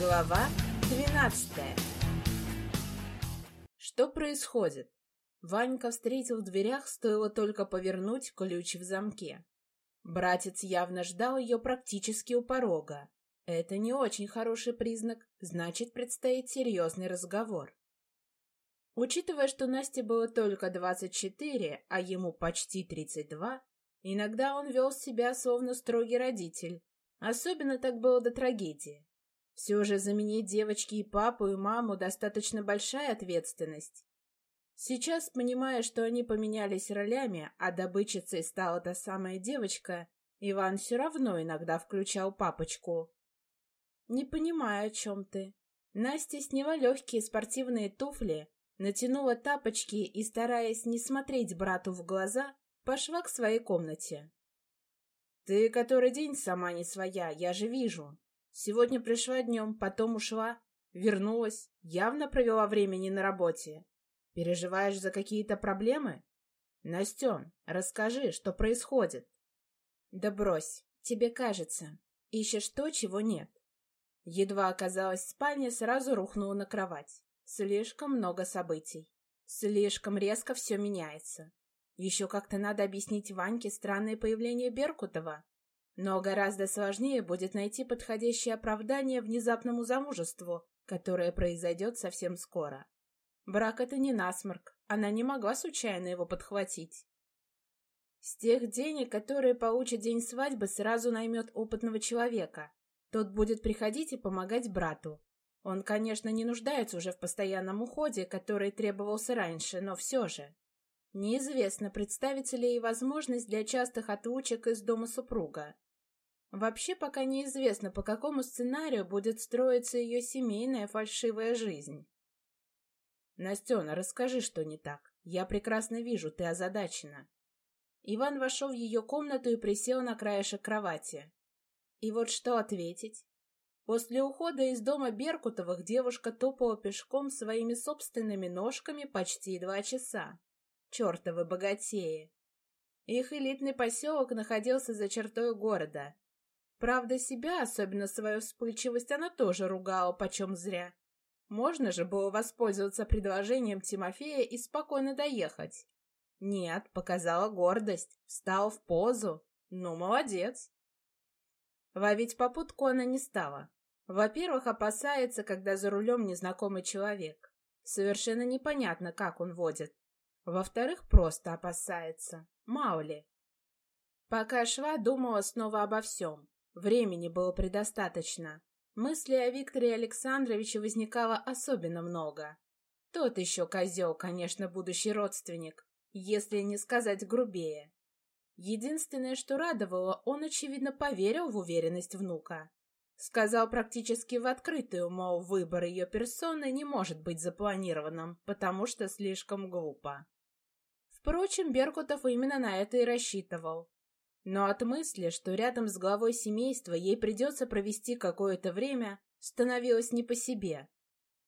Глава 12 Что происходит? Ванька встретил в дверях, стоило только повернуть ключ в замке. Братец явно ждал ее практически у порога. Это не очень хороший признак, значит, предстоит серьезный разговор. Учитывая, что Насте было только 24, а ему почти 32, иногда он вел себя словно строгий родитель. Особенно так было до трагедии. Все же заменить девочки и папу, и маму достаточно большая ответственность. Сейчас, понимая, что они поменялись ролями, а добычицей стала та самая девочка, Иван все равно иногда включал папочку. «Не понимаю, о чем ты». Настя сняла легкие спортивные туфли, натянула тапочки и, стараясь не смотреть брату в глаза, пошла к своей комнате. «Ты который день сама не своя, я же вижу. Сегодня пришла днем, потом ушла, вернулась, явно провела времени на работе. Переживаешь за какие-то проблемы? Настен, расскажи, что происходит. Да брось, тебе кажется. Ищешь то, чего нет. Едва оказалась в спальне, сразу рухнула на кровать. Слишком много событий. Слишком резко все меняется. Еще как-то надо объяснить Ваньке странное появление Беркутова. Но гораздо сложнее будет найти подходящее оправдание внезапному замужеству, которое произойдет совсем скоро. Брак — это не насморк, она не могла случайно его подхватить. С тех денег, которые получит день свадьбы, сразу наймет опытного человека. Тот будет приходить и помогать брату. Он, конечно, не нуждается уже в постоянном уходе, который требовался раньше, но все же. Неизвестно, представится ли ей возможность для частых отлучек из дома супруга. Вообще пока неизвестно, по какому сценарию будет строиться ее семейная фальшивая жизнь. Настена, расскажи, что не так. Я прекрасно вижу, ты озадачена. Иван вошел в ее комнату и присел на краешек кровати. И вот что ответить? После ухода из дома Беркутовых девушка топала пешком своими собственными ножками почти два часа. Чертовы богатеи! Их элитный поселок находился за чертой города, Правда, себя, особенно свою вспыльчивость, она тоже ругала почем зря. Можно же было воспользоваться предложением Тимофея и спокойно доехать. Нет, показала гордость, встала в позу. Ну, молодец. Ловить попутку она не стала. Во-первых, опасается, когда за рулем незнакомый человек. Совершенно непонятно, как он водит. Во-вторых, просто опасается. Мало ли. Пока шла, думала снова обо всем. Времени было предостаточно. Мыслей о Викторе Александровиче возникало особенно много. Тот еще козел, конечно, будущий родственник, если не сказать грубее. Единственное, что радовало, он, очевидно, поверил в уверенность внука. Сказал практически в открытую, мол, выбор ее персоны не может быть запланированным, потому что слишком глупо. Впрочем, Беркутов именно на это и рассчитывал. Но от мысли, что рядом с главой семейства ей придется провести какое-то время, становилось не по себе.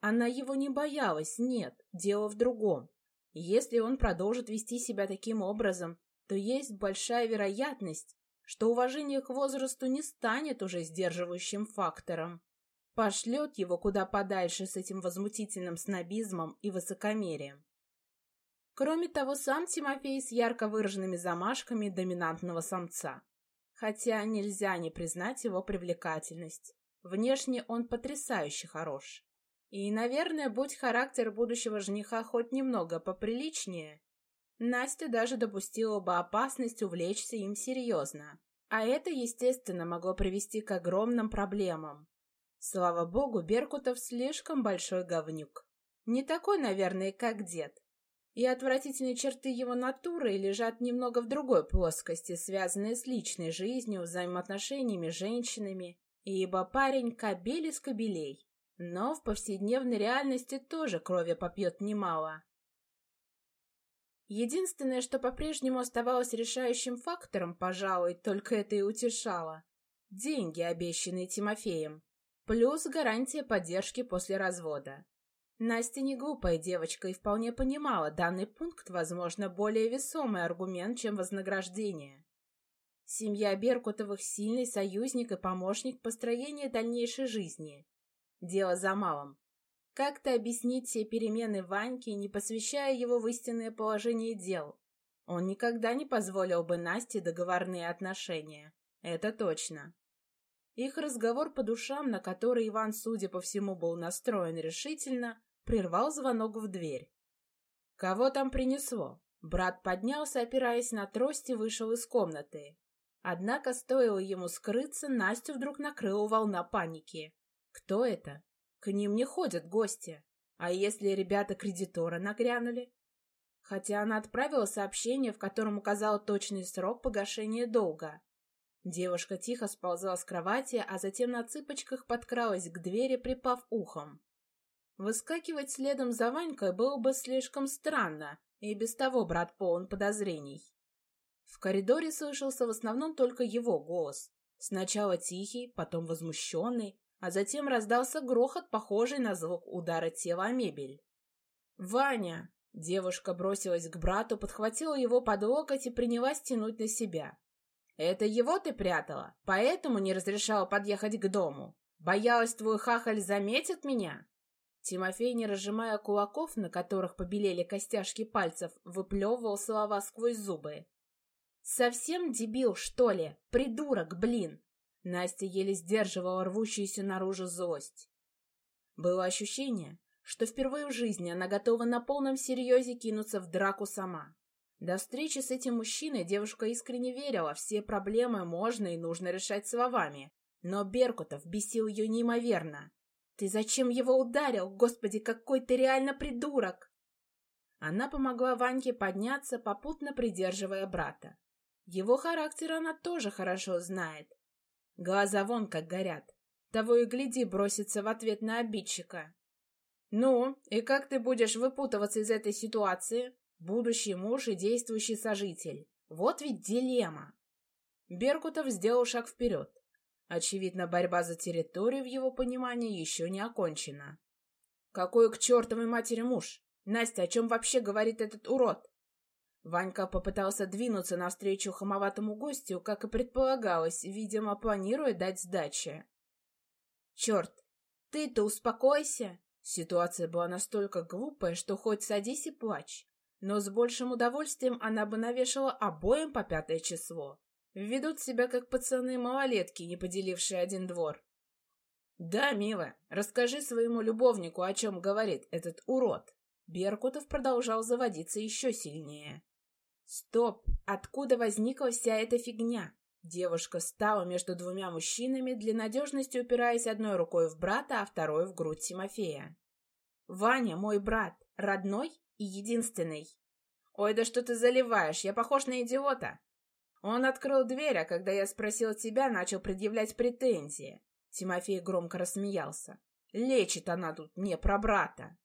Она его не боялась, нет, дело в другом. Если он продолжит вести себя таким образом, то есть большая вероятность, что уважение к возрасту не станет уже сдерживающим фактором. Пошлет его куда подальше с этим возмутительным снобизмом и высокомерием. Кроме того, сам Тимофей с ярко выраженными замашками доминантного самца. Хотя нельзя не признать его привлекательность. Внешне он потрясающе хорош. И, наверное, будь характер будущего жениха хоть немного поприличнее, Настя даже допустила бы опасность увлечься им серьезно. А это, естественно, могло привести к огромным проблемам. Слава богу, Беркутов слишком большой говнюк. Не такой, наверное, как дед, и отвратительные черты его натуры лежат немного в другой плоскости, связанные с личной жизнью, взаимоотношениями с женщинами, ибо парень кобель из кобелей, но в повседневной реальности тоже крови попьет немало. Единственное, что по-прежнему оставалось решающим фактором, пожалуй, только это и утешало – деньги, обещанные Тимофеем, плюс гарантия поддержки после развода. Настя не глупая девочка и вполне понимала, данный пункт, возможно, более весомый аргумент, чем вознаграждение. Семья Беркутовых – сильный союзник и помощник построения дальнейшей жизни. Дело за малым. Как-то объяснить все перемены Ваньки, не посвящая его в истинное положение дел? Он никогда не позволил бы Насте договорные отношения. Это точно. Их разговор по душам, на который Иван, судя по всему, был настроен решительно, прервал звонок в дверь. «Кого там принесло?» Брат поднялся, опираясь на трость, и вышел из комнаты. Однако, стоило ему скрыться, Настю вдруг накрыла волна паники. «Кто это? К ним не ходят гости. А если ребята-кредитора нагрянули? Хотя она отправила сообщение, в котором указала точный срок погашения долга. Девушка тихо сползла с кровати, а затем на цыпочках подкралась к двери, припав ухом. Выскакивать следом за Ванькой было бы слишком странно, и без того брат полон подозрений. В коридоре слышался в основном только его голос. Сначала тихий, потом возмущенный, а затем раздался грохот, похожий на звук удара тела о мебель. «Ваня!» Девушка бросилась к брату, подхватила его под локоть и принялась тянуть на себя. «Это его ты прятала? Поэтому не разрешала подъехать к дому? Боялась, твой хахаль заметит меня?» Тимофей, не разжимая кулаков, на которых побелели костяшки пальцев, выплевывал слова сквозь зубы. «Совсем дебил, что ли? Придурок, блин! Настя еле сдерживала рвущуюся наружу злость. Было ощущение, что впервые в жизни она готова на полном серьезе кинуться в драку сама. До встречи с этим мужчиной девушка искренне верила, все проблемы можно и нужно решать словами. Но Беркутов бесил ее неимоверно. «Ты зачем его ударил? Господи, какой ты реально придурок!» Она помогла Ваньке подняться, попутно придерживая брата. Его характер она тоже хорошо знает. Глаза вон как горят. Того и гляди, бросится в ответ на обидчика. «Ну, и как ты будешь выпутываться из этой ситуации? Будущий муж и действующий сожитель. Вот ведь дилемма!» Беркутов сделал шаг вперед. Очевидно, борьба за территорию в его понимании еще не окончена. «Какой к чертовой матери муж? Настя, о чем вообще говорит этот урод?» Ванька попытался двинуться навстречу хамоватому гостю, как и предполагалось, видимо, планируя дать сдачи. «Черт! Ты-то успокойся!» Ситуация была настолько глупая, что хоть садись и плачь. Но с большим удовольствием она бы навешала обоим по пятое число. Ведут себя как пацаны-малолетки, не поделившие один двор. «Да, милая, расскажи своему любовнику, о чем говорит этот урод». Беркутов продолжал заводиться еще сильнее. Стоп! Откуда возникла вся эта фигня? Девушка стала между двумя мужчинами, для надежности упираясь одной рукой в брата, а второй в грудь Тимофея. «Ваня, мой брат, родной и единственный». «Ой, да что ты заливаешь? Я похож на идиота!» Он открыл дверь, а когда я спросил тебя, начал предъявлять претензии. Тимофей громко рассмеялся. «Лечит она тут не про брата!»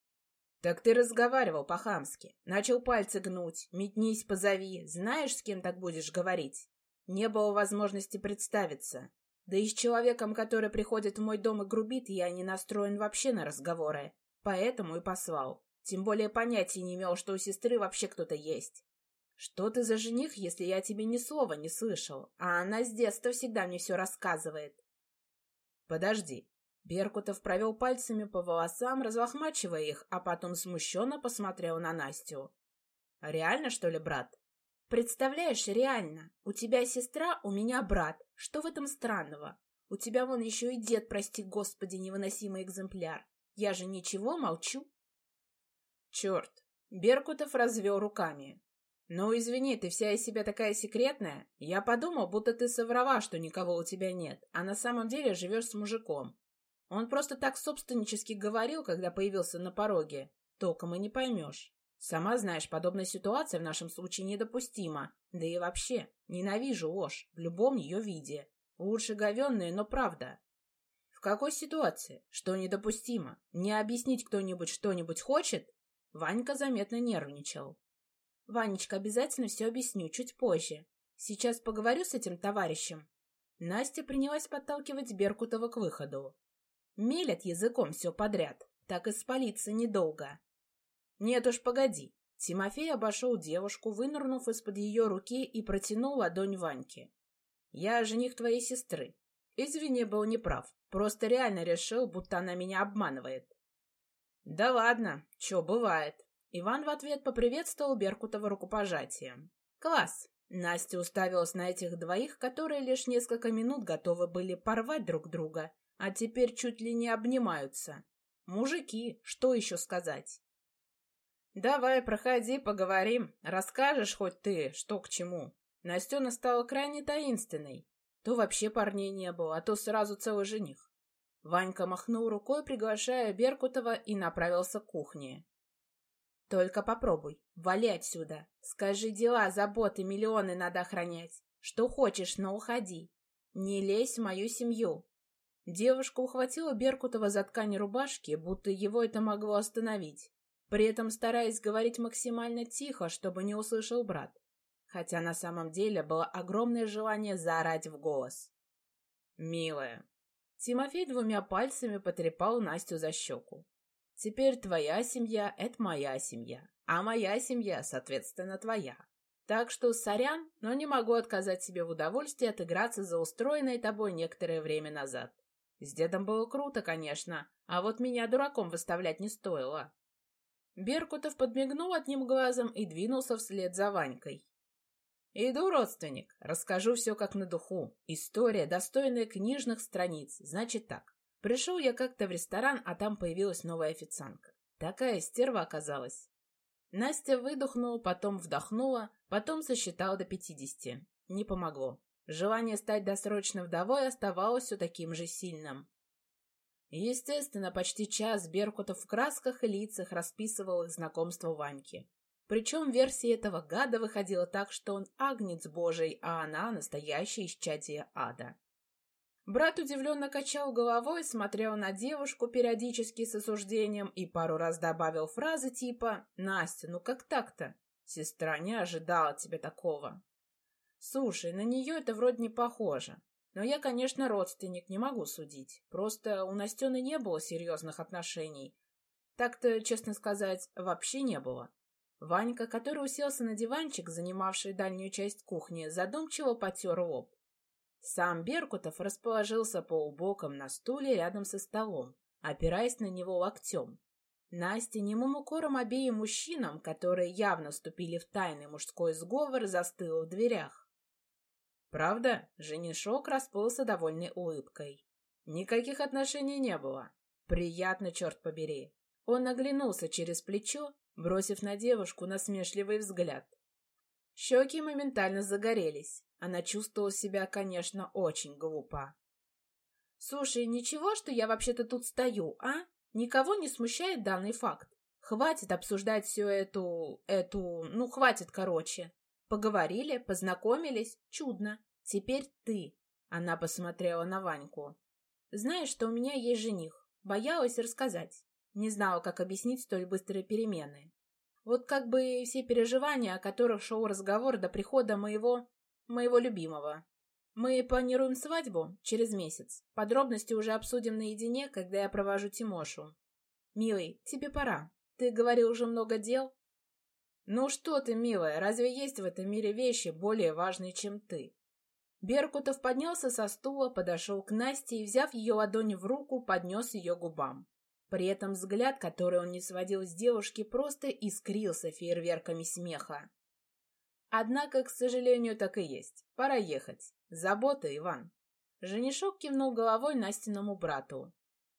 «Так ты разговаривал по-хамски. Начал пальцы гнуть. Метнись, позови. Знаешь, с кем так будешь говорить? Не было возможности представиться. Да и с человеком, который приходит в мой дом и грубит, я не настроен вообще на разговоры. Поэтому и послал. Тем более понятия не имел, что у сестры вообще кто-то есть. Что ты за жених, если я тебе ни слова не слышал? А она с детства всегда мне все рассказывает. Подожди, Беркутов провел пальцами по волосам, разлохмачивая их, а потом смущенно посмотрел на Настю. «Реально, что ли, брат?» «Представляешь, реально. У тебя сестра, у меня брат. Что в этом странного? У тебя вон еще и дед, прости господи, невыносимый экземпляр. Я же ничего, молчу». «Черт!» Беркутов развел руками. «Ну, извини, ты вся из себя такая секретная. Я подумал, будто ты соврала, что никого у тебя нет, а на самом деле живешь с мужиком. Он просто так собственнически говорил, когда появился на пороге. Толком и не поймешь. Сама знаешь, подобная ситуация в нашем случае недопустима. Да и вообще, ненавижу ложь в любом ее виде. Лучше говенная, но правда. В какой ситуации? Что недопустимо? Не объяснить кто-нибудь что-нибудь хочет? Ванька заметно нервничал. Ванечка, обязательно все объясню чуть позже. Сейчас поговорю с этим товарищем. Настя принялась подталкивать Беркутова к выходу. Мелят языком все подряд, так и спалиться недолго. Нет уж, погоди. Тимофей обошел девушку, вынырнув из-под ее руки и протянул ладонь Ваньке. «Я жених твоей сестры. Извини, был неправ. Просто реально решил, будто она меня обманывает. Да ладно, чё бывает. Иван в ответ поприветствовал Беркутова рукопожатием. Класс. Настя уставилась на этих двоих, которые лишь несколько минут готовы были порвать друг друга, а теперь чуть ли не обнимаются. Мужики, что еще сказать? «Давай, проходи, поговорим. Расскажешь хоть ты, что к чему». Настена стала крайне таинственной. То вообще парней не было, а то сразу целый жених. Ванька махнул рукой, приглашая Беркутова, и направился к кухне. «Только попробуй, вали отсюда. Скажи дела, заботы, миллионы надо охранять. Что хочешь, но уходи. Не лезь в мою семью». Девушка ухватила Беркутова за ткань рубашки, будто его это могло остановить, при этом стараясь говорить максимально тихо, чтобы не услышал брат хотя на самом деле было огромное желание заорать в голос. «Милая». Тимофей двумя пальцами потрепал Настю за щеку. «Теперь твоя семья — это моя семья, а моя семья, соответственно, твоя. Так что сорян, но не могу отказать себе в удовольствии отыграться за устроенное тобой некоторое время назад. С дедом было круто, конечно, а вот меня дураком выставлять не стоило». Беркутов подмигнул одним глазом и двинулся вслед за Ванькой. «Иду, родственник, расскажу все как на духу. История, достойная книжных страниц. Значит так. Пришел я как-то в ресторан, а там появилась новая официантка. Такая стерва оказалась. Настя выдохнула, потом вдохнула, потом сосчитала до пятидесяти. Не помогло. Желание стать досрочно вдовой оставалось все таким же сильным. Естественно, почти час Беркутов в красках и лицах расписывал их знакомство Ваньки. Причем версия этого гада выходила так, что он агнец божий, а она настоящая исчадие ада. Брат удивленно качал головой, смотрел на девушку периодически с осуждением и пару раз добавил фразы типа «Настя, ну как так-то? Сестра не ожидала тебя такого». Слушай, на нее это вроде не похоже. Но я, конечно, родственник, не могу судить. Просто у Настены не было серьезных отношений. Так-то, честно сказать, вообще не было. Ванька, который уселся на диванчик, занимавший дальнюю часть кухни, задумчиво потер лоб. Сам Беркутов расположился полубоком на стуле рядом со столом, опираясь на него локтем. Настя немым укором обеим мужчинам, которые явно вступили в тайный мужской сговор, застыла в дверях. Правда, женишок расплылся довольной улыбкой. Никаких отношений не было. Приятно, черт побери. Он оглянулся через плечо бросив на девушку насмешливый взгляд. Щеки моментально загорелись. Она чувствовала себя, конечно, очень глупо. «Слушай, ничего, что я вообще-то тут стою, а? Никого не смущает данный факт? Хватит обсуждать всю эту... эту... ну, хватит, короче. Поговорили, познакомились, чудно. Теперь ты». Она посмотрела на Ваньку. «Знаешь, что у меня есть жених. Боялась рассказать. Не знала, как объяснить столь быстрые перемены. Вот как бы все переживания, о которых шел разговор до прихода моего... моего любимого. Мы планируем свадьбу через месяц. Подробности уже обсудим наедине, когда я провожу Тимошу. Милый, тебе пора. Ты говорил уже много дел. Ну что ты, милая, разве есть в этом мире вещи более важные, чем ты? Беркутов поднялся со стула, подошел к Насте и, взяв ее ладонь в руку, поднес ее губам. При этом взгляд, который он не сводил с девушки, просто искрился фейерверками смеха. Однако, к сожалению, так и есть. Пора ехать. Забота, Иван. Женишок кивнул головой Настиному брату.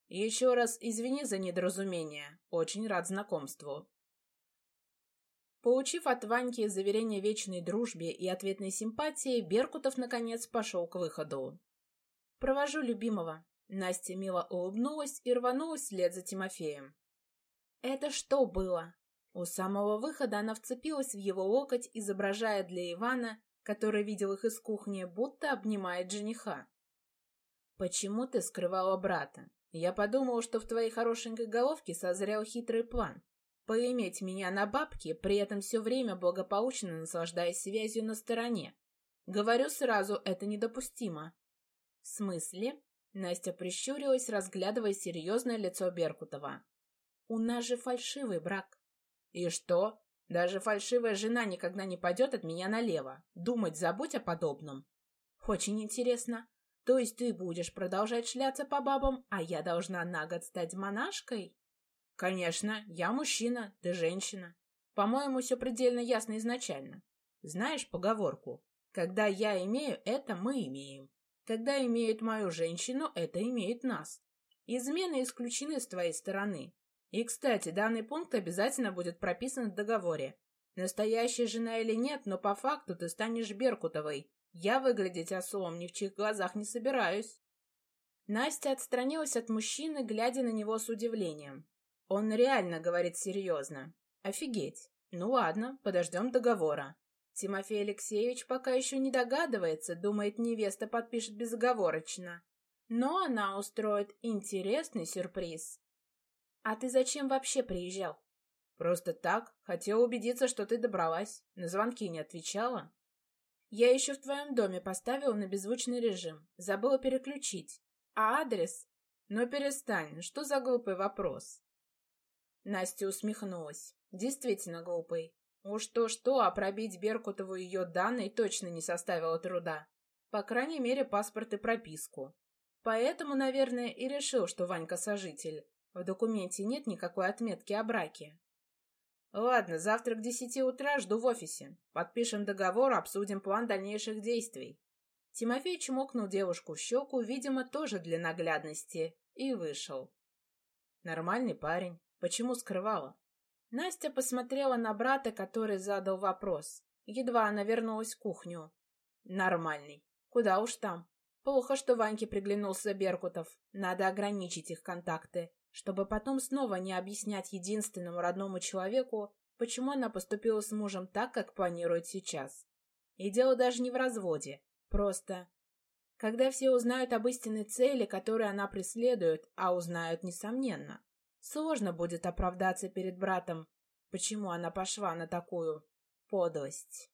Еще раз извини за недоразумение. Очень рад знакомству. Получив от Ваньки заверение вечной дружбе и ответной симпатии, Беркутов, наконец, пошел к выходу. «Провожу любимого», Настя мило улыбнулась и рванулась вслед за Тимофеем. «Это что было?» У самого выхода она вцепилась в его локоть, изображая для Ивана, который видел их из кухни, будто обнимает жениха. «Почему ты скрывала брата? Я подумал, что в твоей хорошенькой головке созрел хитрый план. Поиметь меня на бабке, при этом все время благополучно наслаждаясь связью на стороне. Говорю сразу, это недопустимо». «В смысле?» Настя прищурилась, разглядывая серьезное лицо Беркутова. «У нас же фальшивый брак». «И что? Даже фальшивая жена никогда не пойдет от меня налево. Думать забудь о подобном». «Очень интересно. То есть ты будешь продолжать шляться по бабам, а я должна на год стать монашкой? Конечно, я мужчина, ты женщина. По-моему, все предельно ясно изначально. Знаешь поговорку? Когда я имею это, мы имеем. Когда имеют мою женщину, это имеет нас. Измены исключены с твоей стороны. И, кстати, данный пункт обязательно будет прописан в договоре. Настоящая жена или нет, но по факту ты станешь Беркутовой. Я выглядеть особом ни в чьих глазах не собираюсь. Настя отстранилась от мужчины, глядя на него с удивлением. Он реально говорит серьезно. Офигеть. Ну ладно, подождем договора. Тимофей Алексеевич пока еще не догадывается, думает, невеста подпишет безоговорочно. Но она устроит интересный сюрприз. «А ты зачем вообще приезжал?» «Просто так. Хотел убедиться, что ты добралась. На звонки не отвечала». «Я еще в твоем доме поставила на беззвучный режим. Забыла переключить. А адрес?» «Ну перестань. Что за глупый вопрос?» Настя усмехнулась. Действительно глупый. Уж то-что, а пробить Беркутову ее данные точно не составило труда. По крайней мере, паспорт и прописку. Поэтому, наверное, и решил, что Ванька сожитель. В документе нет никакой отметки о браке. Ладно, завтра к десяти утра жду в офисе. Подпишем договор, обсудим план дальнейших действий. Тимофей чмокнул девушку в щеку, видимо, тоже для наглядности, и вышел. Нормальный парень. Почему скрывала? Настя посмотрела на брата, который задал вопрос. Едва она вернулась в кухню. Нормальный. Куда уж там. Плохо, что Ваньке приглянулся Беркутов. Надо ограничить их контакты чтобы потом снова не объяснять единственному родному человеку, почему она поступила с мужем так, как планирует сейчас. И дело даже не в разводе, просто... Когда все узнают об истинной цели, которую она преследует, а узнают, несомненно, сложно будет оправдаться перед братом, почему она пошла на такую подлость.